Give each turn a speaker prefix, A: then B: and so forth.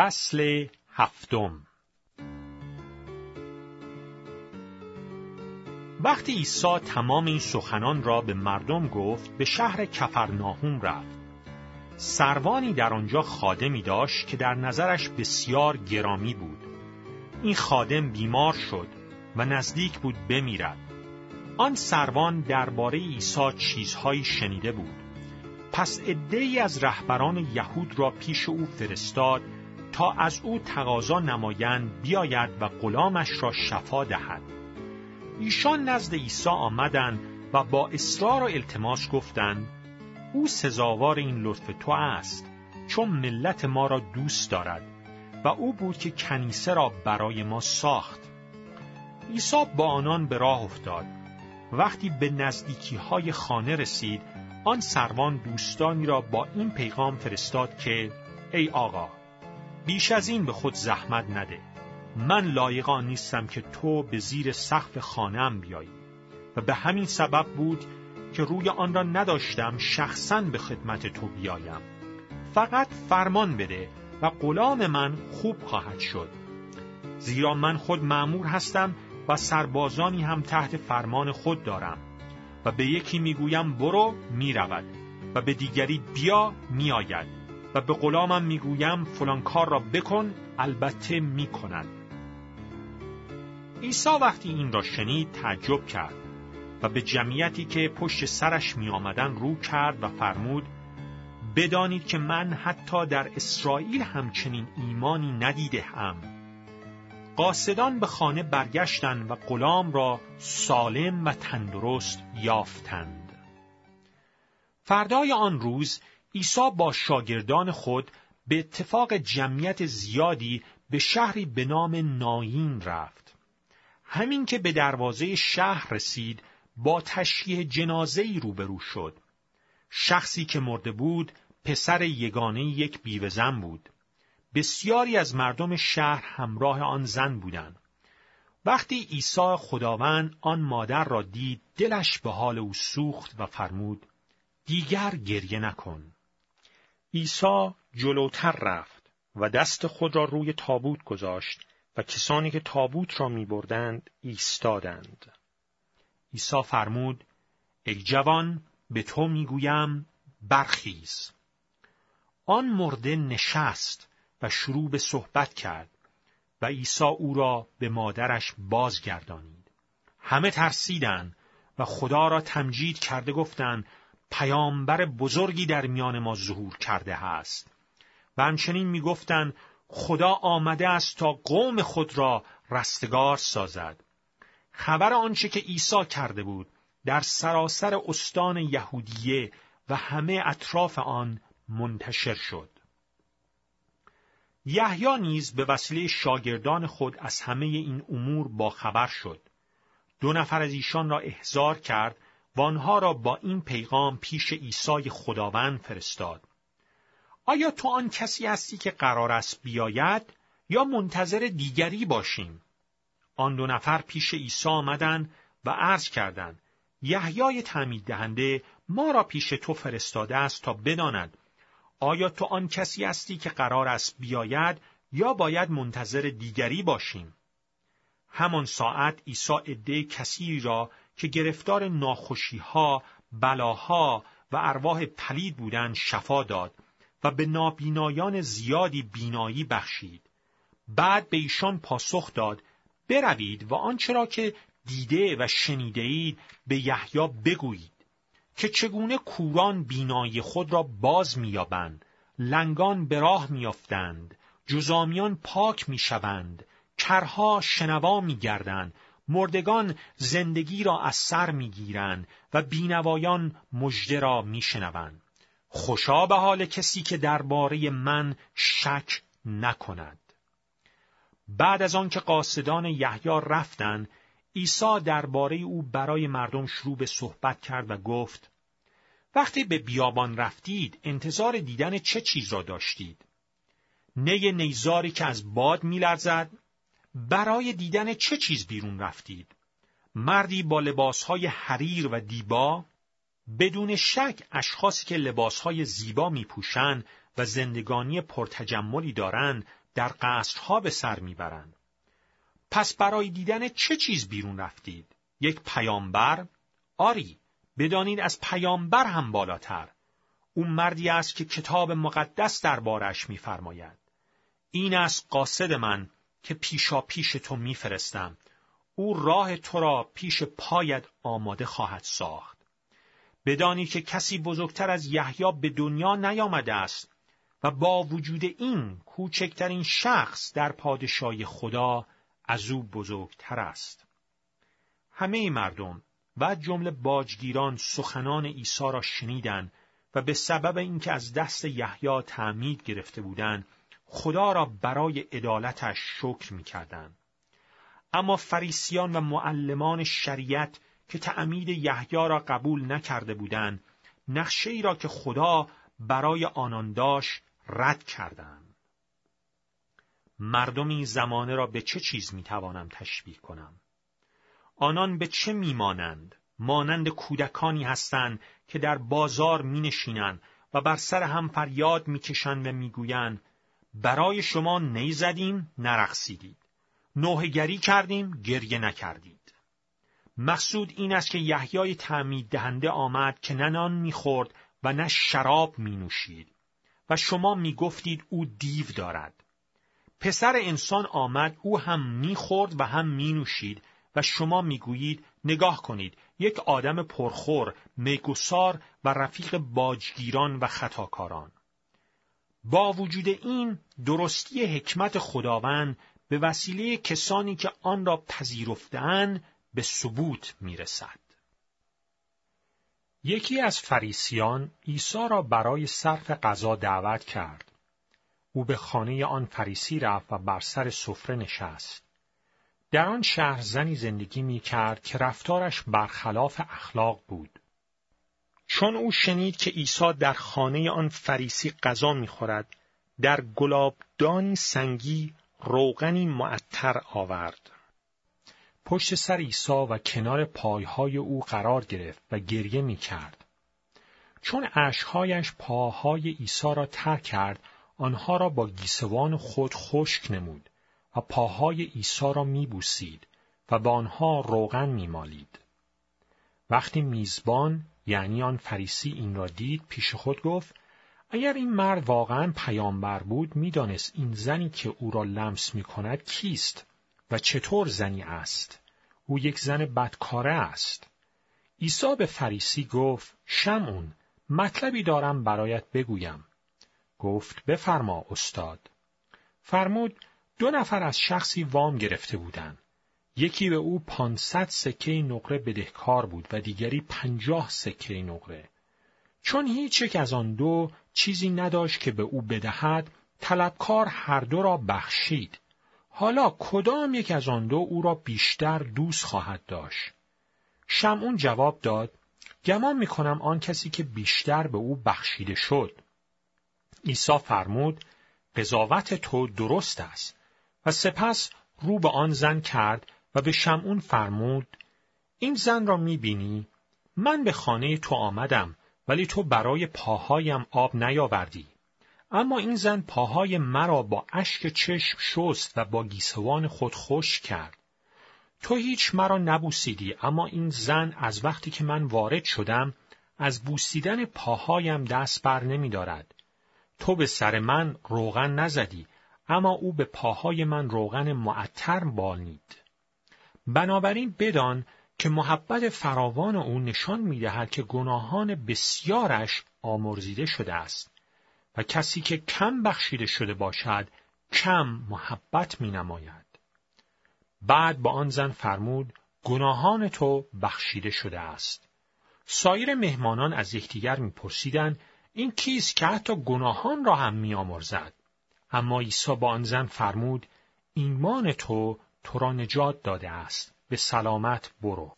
A: فصل هفتم. وقتی عیسی تمام این سخنان را به مردم گفت به شهر کفرناهوم رفت. سروانی در آنجا خادمی داشت که در نظرش بسیار گرامی بود. این خادم بیمار شد و نزدیک بود بمیرد. آن سروان درباره عیسی چیزهایی شنیده بود. پس عدهای از رهبران یهود را پیش او فرستاد تا از او تقاضا نمایند بیاید و غلامش را شفا دهد. ایشان نزد عیسی آمدند و با اصرار و التماس گفتند او سزاوار این لطف تو است چون ملت ما را دوست دارد و او بود که کنیسه را برای ما ساخت. عیسی با آنان به راه افتاد. وقتی به نزدیکی های خانه رسید آن سروان دوستانی را با این پیغام فرستاد که ای آقا بیش از این به خود زحمت نده. من لایق نیستم که تو به زیر سقف خانم بیایی. و به همین سبب بود که روی آن را نداشتم شخصا به خدمت تو بیایم. فقط فرمان بده و غلام من خوب خواهد شد. زیرا من خود معمور هستم و سربازانی هم تحت فرمان خود دارم. و به یکی می‌گویم برو می‌رود. و به دیگری بیا میآید. و به غلامم می‌گویم فلان کار را بکن البته می‌کند عیسی وقتی این را شنید تعجب کرد و به جمعیتی که پشت سرش می آمدن رو کرد و فرمود بدانید که من حتی در اسرائیل همچنین ایمانی ندیده هم قاصدان به خانه برگشتند و غلام را سالم و تندرست یافتند. فردای آن روز عیسی با شاگردان خود به اتفاق جمعیت زیادی به شهری به نام ناین رفت. همین که به دروازه شهر رسید با تشییع جنازه ای روبرو شد. شخصی که مرده بود پسر یگانه یک بیوهزن بود. بسیاری از مردم شهر همراه آن زن بودند. وقتی عیسی خداوند آن مادر را دید دلش به حال او سوخت و فرمود دیگر گریه نکن. عیسی جلوتر رفت و دست خود را روی تابوت گذاشت و کسانی که تابوت را می بردند ایستادند. عیسی فرمود ای جوان به تو می‌گویم برخیز. آن مرده نشست و شروع به صحبت کرد و عیسی او را به مادرش بازگردانید. همه ترسیدند و خدا را تمجید کرده گفتند پیامبر بزرگی در میان ما ظهور کرده است. و همچنین می‌گفتند خدا آمده است تا قوم خود را رستگار سازد. خبر آنچه که عیسی کرده بود در سراسر استان یهودیه و همه اطراف آن منتشر شد. یحیی نیز به وسیله شاگردان خود از همه این امور با خبر شد. دو نفر از ایشان را احضار کرد و آنها را با این پیغام پیش عیسی خداوند فرستاد. آیا تو آن کسی هستی که قرار است بیاید یا منتظر دیگری باشیم؟ آن دو نفر پیش عیسی آمدند و عرض کردند یحیای تعمید دهنده ما را پیش تو فرستاده است تا بداند آیا تو آن کسی هستی که قرار است بیاید یا باید منتظر دیگری باشیم همان ساعت عیسی عده کسی را که گرفتار ناخوشیها بلاها و ارواح پلید بودند شفا داد و به نابینایان زیادی بینایی بخشید. بعد به ایشان پاسخ داد بروید و آنچه را که دیده و شنیده اید به یحیی بگویید که چگونه کوران بینایی خود را باز مییابند لنگان به راه میافتند جزامیان پاک می‌شوند کرها شنوا میگردند مردگان زندگی را از سر می‌گیرند و بینوایان مژده را میشنوند. خوشا به حال کسی که درباره من شک نکند. بعد از آنکه قاصدان یحیی رفتند عیسی درباره او برای مردم شروع به صحبت کرد و گفت وقتی به بیابان رفتید انتظار دیدن چه چیز را داشتید؟ نی نیزاری که از باد میلرزد برای دیدن چه چیز بیرون رفتید مردی با لباسهای حریر و دیبا بدون شک اشخاصی که لباسهای زیبا میپوشند و زندگانی پرتجملی دارند در قصرها به سر می‌برند. پس برای دیدن چه چیز بیرون رفتید؟ یک پیامبر؟ آری، بدانید از پیامبر هم بالاتر. او مردی است که کتاب مقدس دربارش میفرماید. این است قاصد من که پیشا پیش تو میفرستم. او راه تو را پیش پایت آماده خواهد ساخت. بدانی که کسی بزرگتر از یحیی به دنیا نیامده است و با وجود این کوچکترین شخص در پادشاهی خدا از او بزرگتر است. همه مردم و جمله باجگیران سخنان عیسی را شنیدند و به سبب اینکه از دست یحیی تعمید گرفته بودند خدا را برای عدالتش شکر می‌کردند. اما فریسیان و معلمان شریعت که تعمید یحیی را قبول نکرده بودند نقشه ای را که خدا برای آنان داشت رد کردند. مردمی زمانه را به چه چیز می‌توانم تشبیه کنم؟ آنان به چه میمانند؟ مانند کودکانی هستند که در بازار می نشینند و بر سر هم فریاد می‌کشند و می‌گویند برای شما نیزدیم نرقصیدید. نوهگری کردیم گریه نکردید. مقصود این است که یحیای تعمید دهنده آمد که نه نان می‌خورد و نه شراب می نوشید و شما می‌گفتید او دیو دارد. پسر انسان آمد او هم می‌خورد و هم می نوشید و شما می‌گویید نگاه کنید یک آدم پرخور، میگسار و رفیق باجگیران و خطاکاران. با وجود این درستی حکمت خداوند به وسیله کسانی که آن را پذیرفتهاند به ثبوت می‌رسد. یکی از فریسیان عیسی را برای صرف غذا دعوت کرد. او به خانه آن فریسی رفت و بر سر سفره نشست. در آن شهر زنی زندگی می کرد که رفتارش برخلاف اخلاق بود. چون او شنید که عیسی در خانه آن فریسی غذا می‌خورد در گلابدانی سنگی روغنی معطر آورد پشت سر عیسی و کنار پایهای او قرار گرفت و گریه می کرد. چون اشکهایش پاهای عیسی را تر کرد آنها را با گیسوان خود خشک نمود و پاهای عیسی را میبوسید و با آنها روغن میمالید. وقتی میزبان یعنی آن فریسی این را دید پیش خود گفت اگر این مرد واقعا پیامبر بود می‌دانست این زنی که او را لمس می کند کیست و چطور زنی است؟ او یک زن بدکاره است. عیسی به فریسی گفت شمعون مطلبی دارم برایت بگویم. گفت بفرما استاد. فرمود دو نفر از شخصی وام گرفته بودند. یکی به او پانصد سکه نقره بدهکار بود و دیگری پنجاه سکه نقره. چون هیچ یک از آن دو چیزی نداشت که به او بدهد، طلبکار هر دو را بخشید. حالا کدام یک از آن دو او را بیشتر دوست خواهد داشت؟ شمعون جواب داد، گمان می کنم آن کسی که بیشتر به او بخشیده شد. عیسی فرمود، قضاوت تو درست است. و سپس رو به آن زن کرد و به شمعون فرمود این زن را می‌بینی من به خانه تو آمدم ولی تو برای پاهایم آب نیاوردی اما این زن پاهای مرا با اشک چشم شست و با گیسوان خود خوش کرد تو هیچ مرا نبوسیدی اما این زن از وقتی که من وارد شدم از بوسیدن پاهایم دست بر نمی دارد. تو به سر من روغن نزدی اما او به پاهای من روغن معطر بالید. بنابراین بدان که محبت فراوان او نشان می‌دهد که گناهان بسیارش آمرزیده شده است و کسی که کم بخشیده شده باشد کم محبت می نماید. بعد با آن زن فرمود گناهان تو بخشیده شده است. سایر مهمانان از یکدیگر میپرسیدند این کیست که حتی گناهان را هم میآمرزد اما عیسی با آن زن فرمود ایمان تو تو را نجات داده است. به سلامت برو.